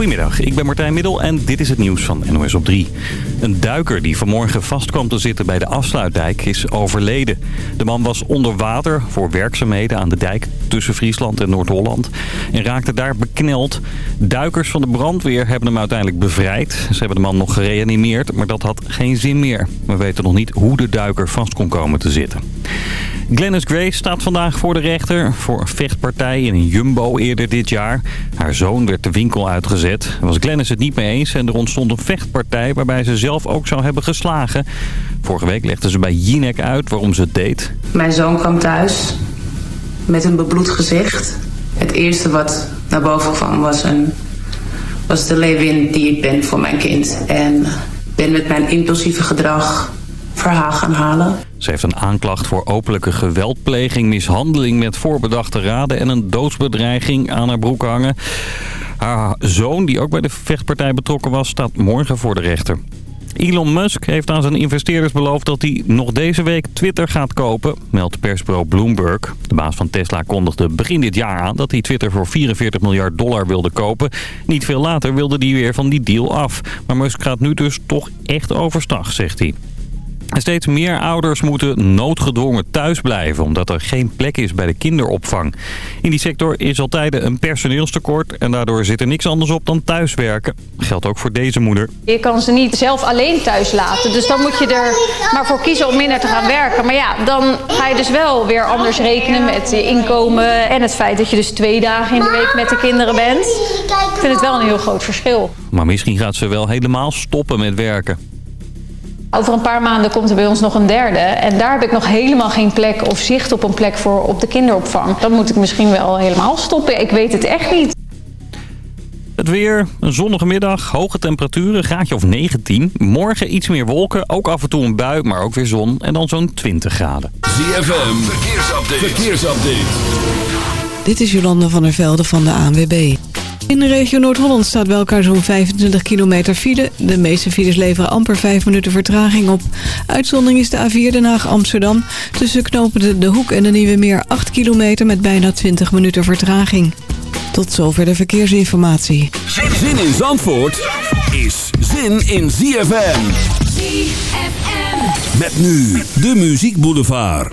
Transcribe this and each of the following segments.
Goedemiddag, ik ben Martijn Middel en dit is het nieuws van NOS op 3. Een duiker die vanmorgen vast kwam te zitten bij de afsluitdijk is overleden. De man was onder water voor werkzaamheden aan de dijk tussen Friesland en Noord-Holland. En raakte daar bekneld. Duikers van de brandweer hebben hem uiteindelijk bevrijd. Ze hebben de man nog gereanimeerd, maar dat had geen zin meer. We weten nog niet hoe de duiker vast kon komen te zitten. Glennis Grace staat vandaag voor de rechter voor een vechtpartij in een Jumbo eerder dit jaar. Haar zoon werd de winkel uitgezet. Daar was Glennis het niet mee eens en er ontstond een vechtpartij waarbij ze zelf ook zou hebben geslagen. Vorige week legde ze bij Jinek uit waarom ze het deed. Mijn zoon kwam thuis met een bebloed gezicht. Het eerste wat naar boven kwam was, een, was de leeuwin die ik ben voor mijn kind. En ben met mijn impulsieve gedrag Ze heeft een aanklacht voor openlijke geweldpleging, mishandeling met voorbedachte raden en een doodsbedreiging aan haar broek hangen. Haar zoon, die ook bij de vechtpartij betrokken was, staat morgen voor de rechter. Elon Musk heeft aan zijn investeerders beloofd dat hij nog deze week Twitter gaat kopen, meldt persbureau Bloomberg. De baas van Tesla kondigde begin dit jaar aan dat hij Twitter voor 44 miljard dollar wilde kopen. Niet veel later wilde hij weer van die deal af. Maar Musk gaat nu dus toch echt overstag, zegt hij. Steeds meer ouders moeten noodgedwongen thuis blijven... omdat er geen plek is bij de kinderopvang. In die sector is al tijden een personeelstekort... en daardoor zit er niks anders op dan thuiswerken. Geldt ook voor deze moeder. Je kan ze niet zelf alleen thuis laten. Dus dan moet je er maar voor kiezen om minder te gaan werken. Maar ja, dan ga je dus wel weer anders rekenen met je inkomen... en het feit dat je dus twee dagen in de week met de kinderen bent. Ik vind het wel een heel groot verschil. Maar misschien gaat ze wel helemaal stoppen met werken. Over een paar maanden komt er bij ons nog een derde. En daar heb ik nog helemaal geen plek of zicht op een plek voor op de kinderopvang. Dan moet ik misschien wel helemaal stoppen. Ik weet het echt niet. Het weer, een zonnige middag, hoge temperaturen, graadje of 19. Morgen iets meer wolken, ook af en toe een bui, maar ook weer zon. En dan zo'n 20 graden. ZFM, verkeersupdate. verkeersupdate. Dit is Jolanda van der Velde van de ANWB. In de regio Noord-Holland staat bij elkaar zo'n 25 kilometer file. De meeste files leveren amper 5 minuten vertraging op. Uitzondering is de A4 Den Haag-Amsterdam. Tussen knopen de Hoek en de Nieuwe Meer 8 kilometer met bijna 20 minuten vertraging. Tot zover de verkeersinformatie. Zin in Zandvoort is zin in ZFM. ZFM. Met nu de Muziek Boulevard.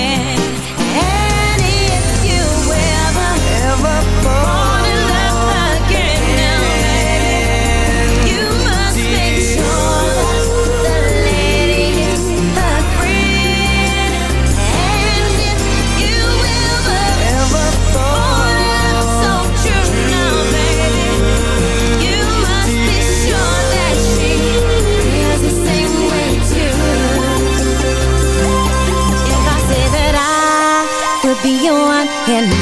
anyone in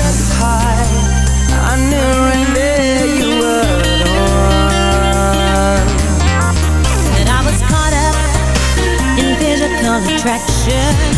I knew right there you were. That I was caught up in physical attraction,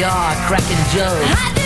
We are, cracking jokes.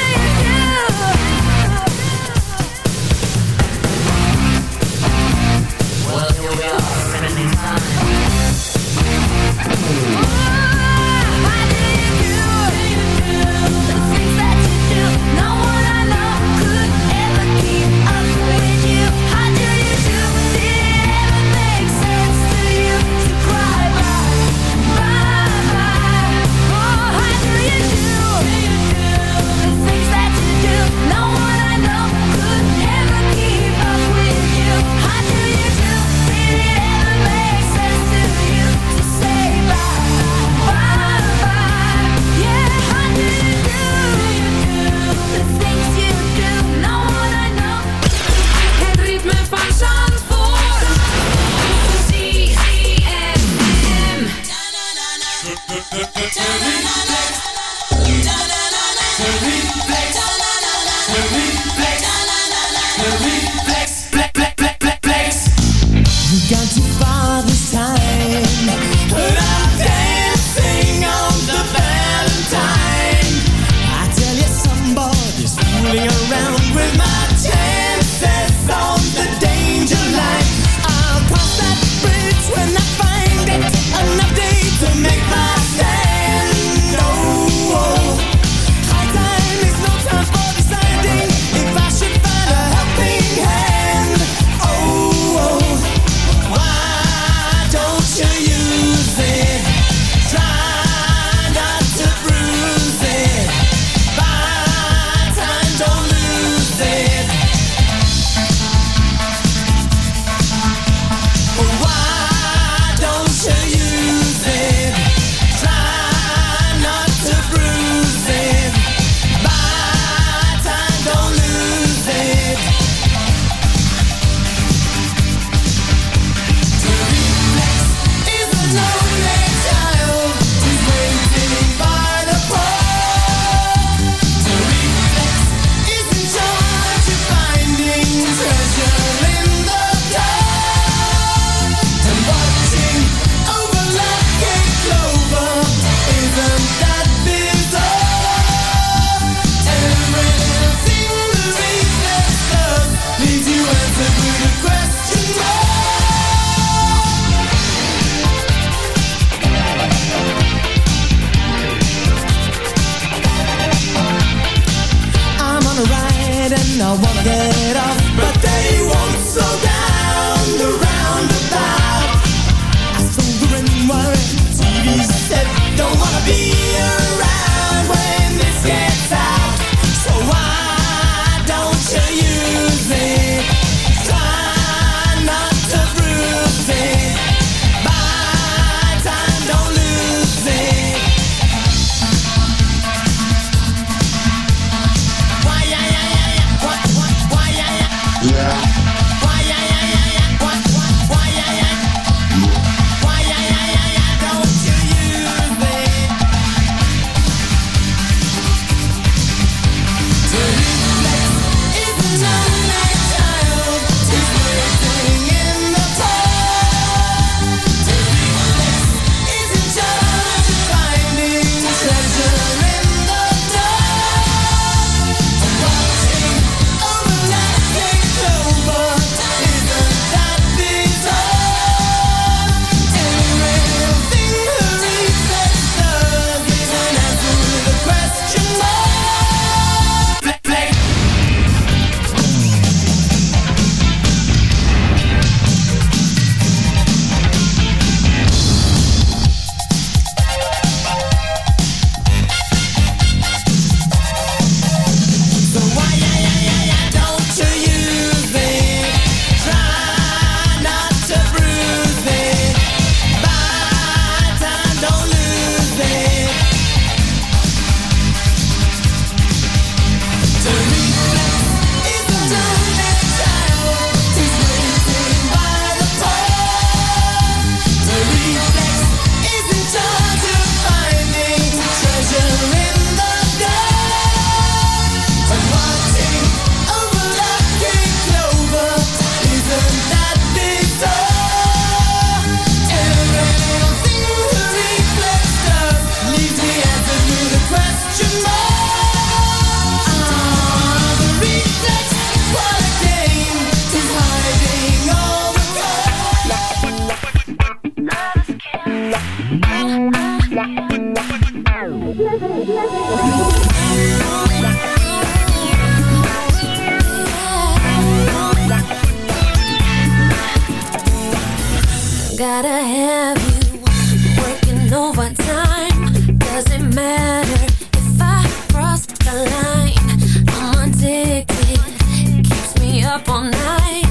Up all night.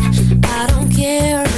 I don't care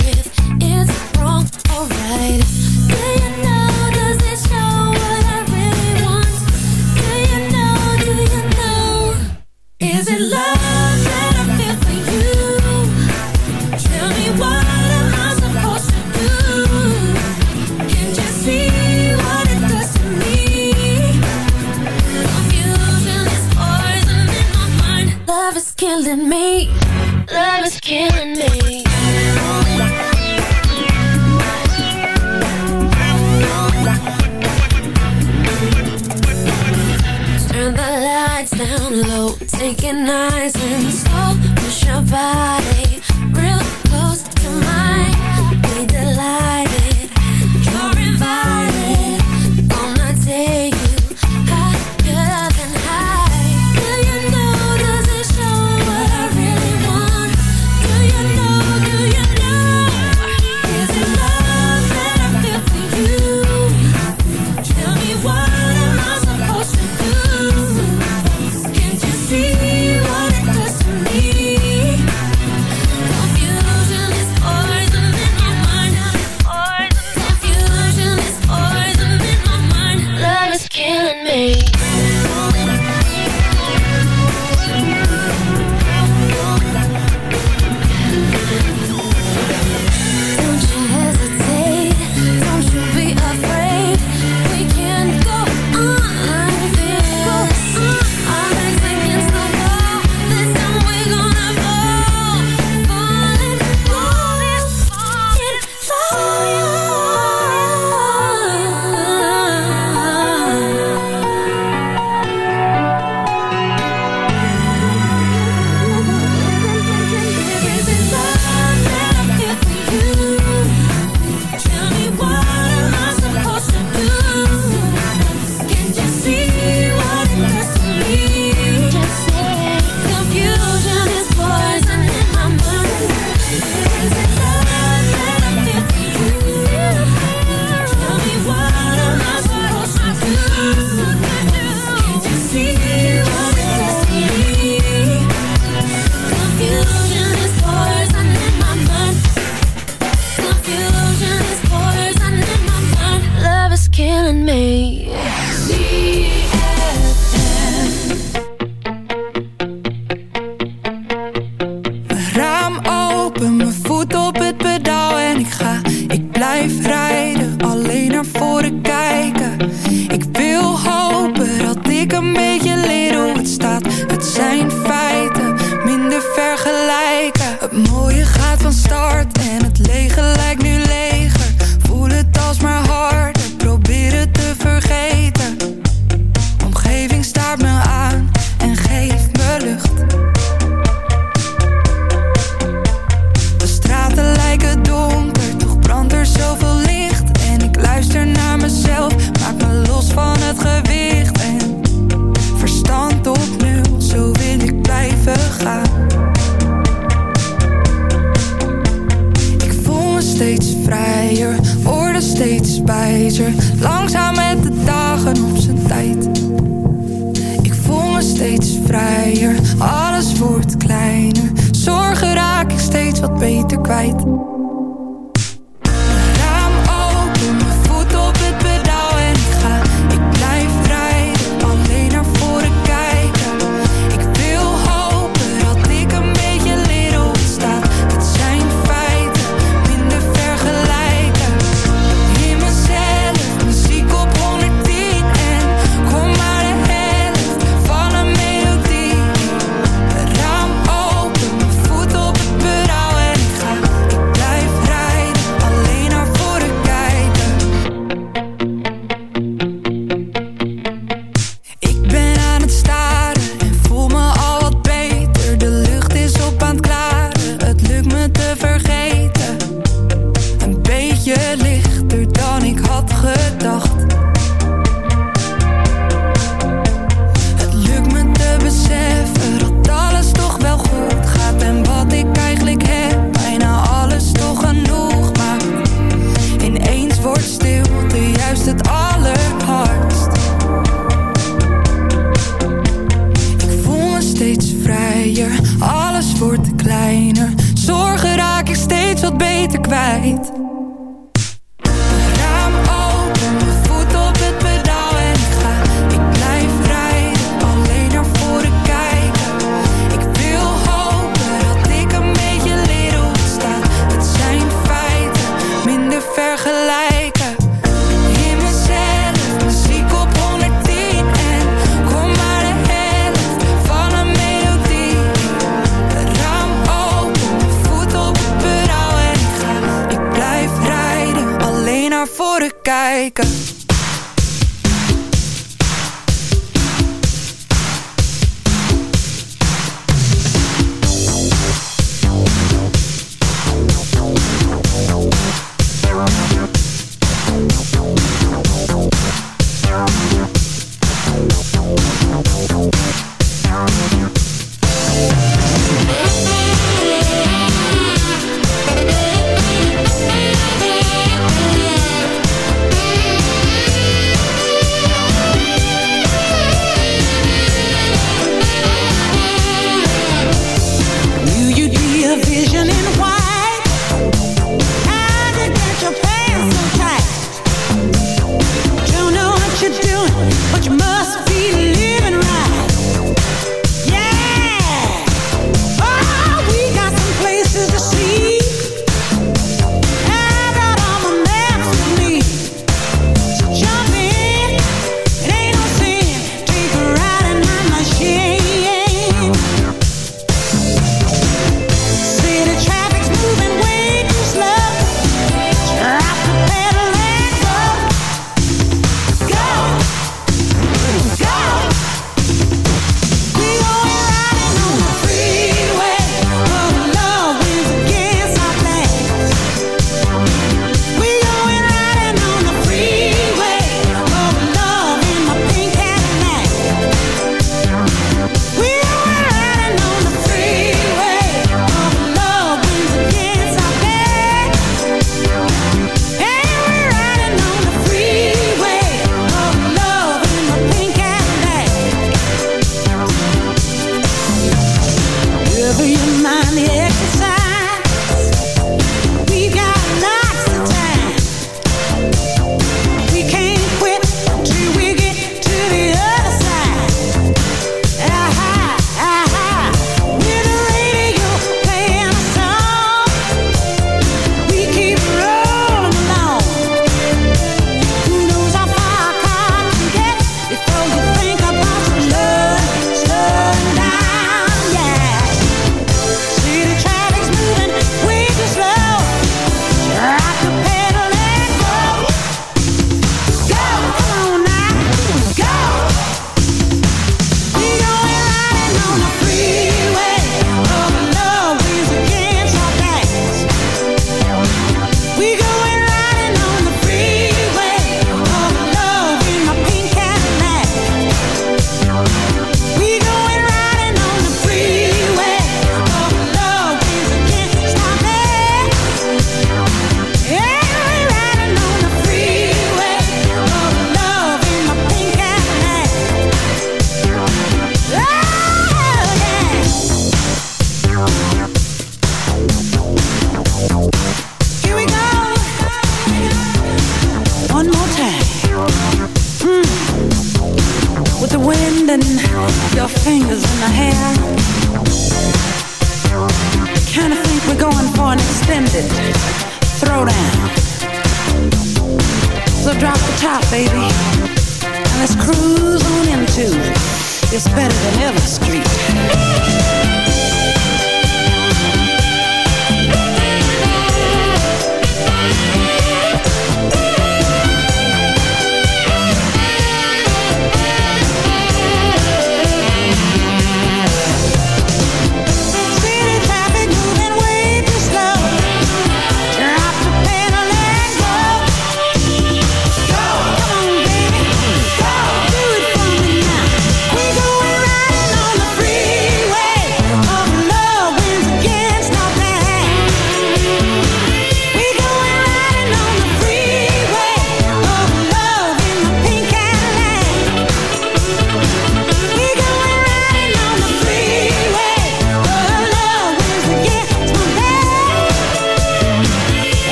wat beter kwijt.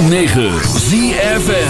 106.9 ZFN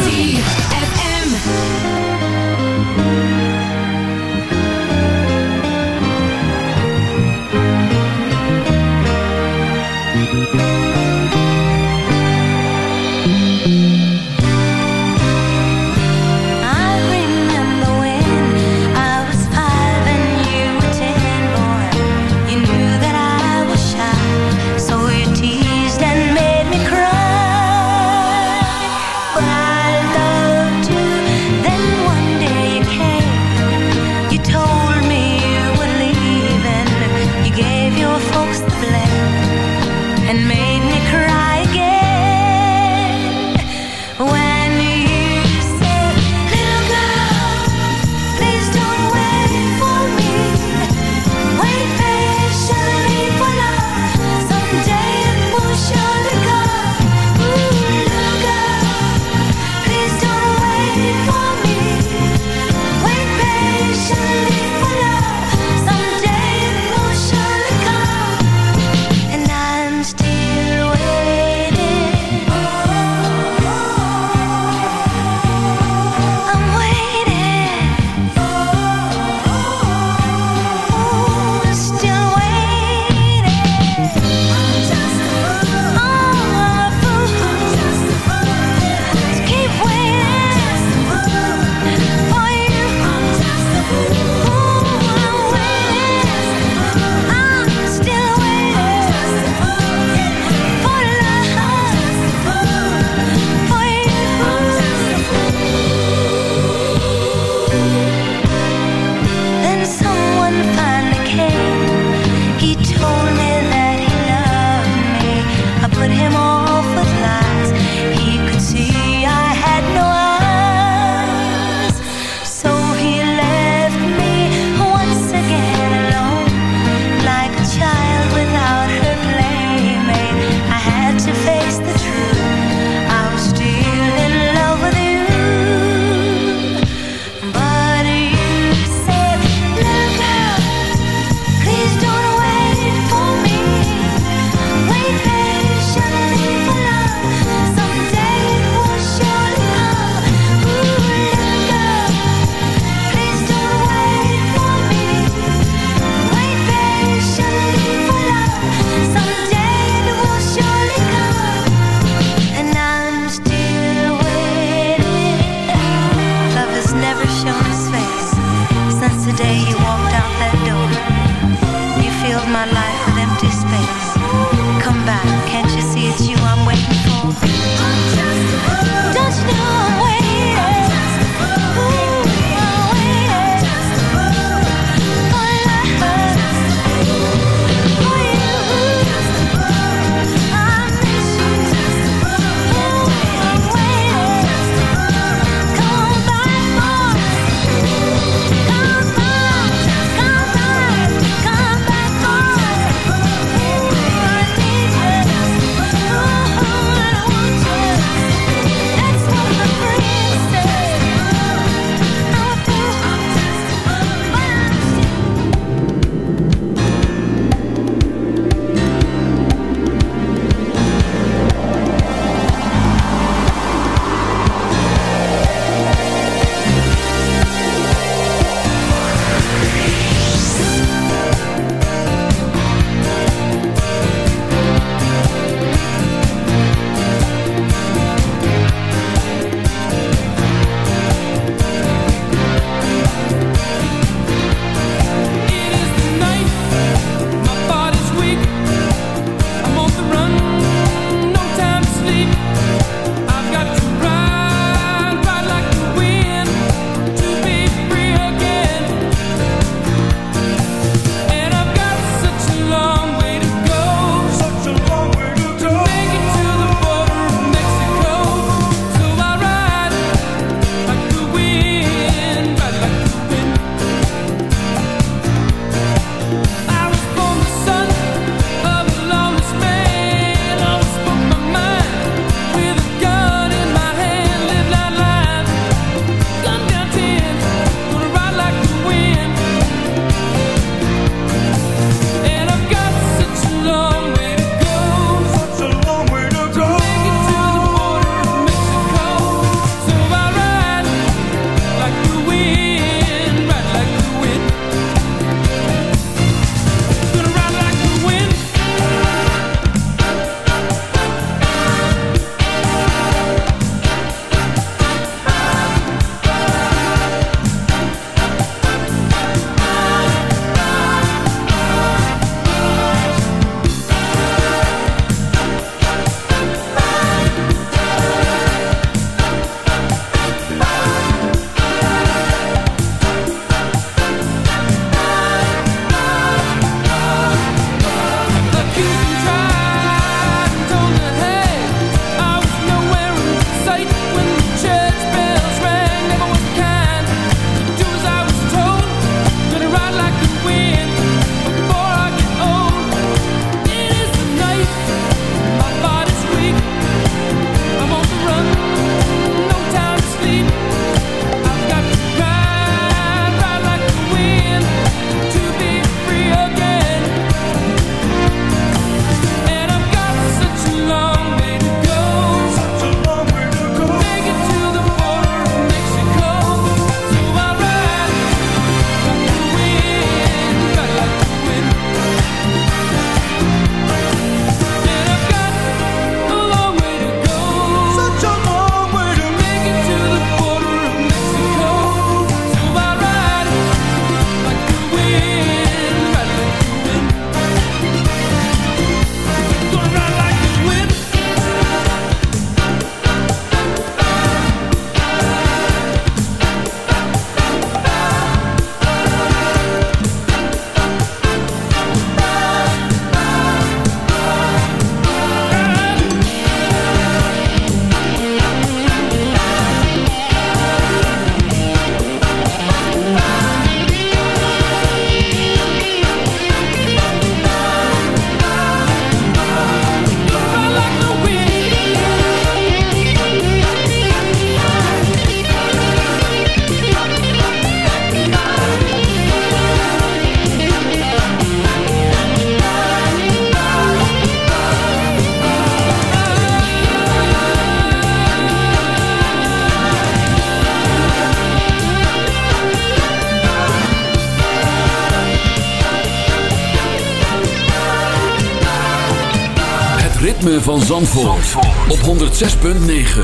Zandvoort, Zandvoort. op 106.9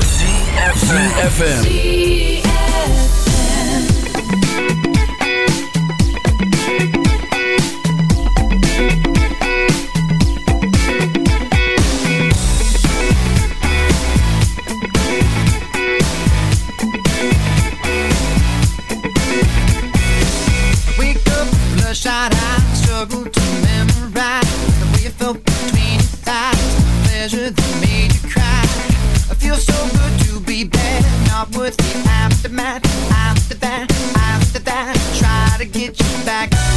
CFFM Wake up, bloodshot eyes, struggle to pleasure that made you cry. I feel so good to be bad. not worth the aftermath. After that, after that, try to get you back.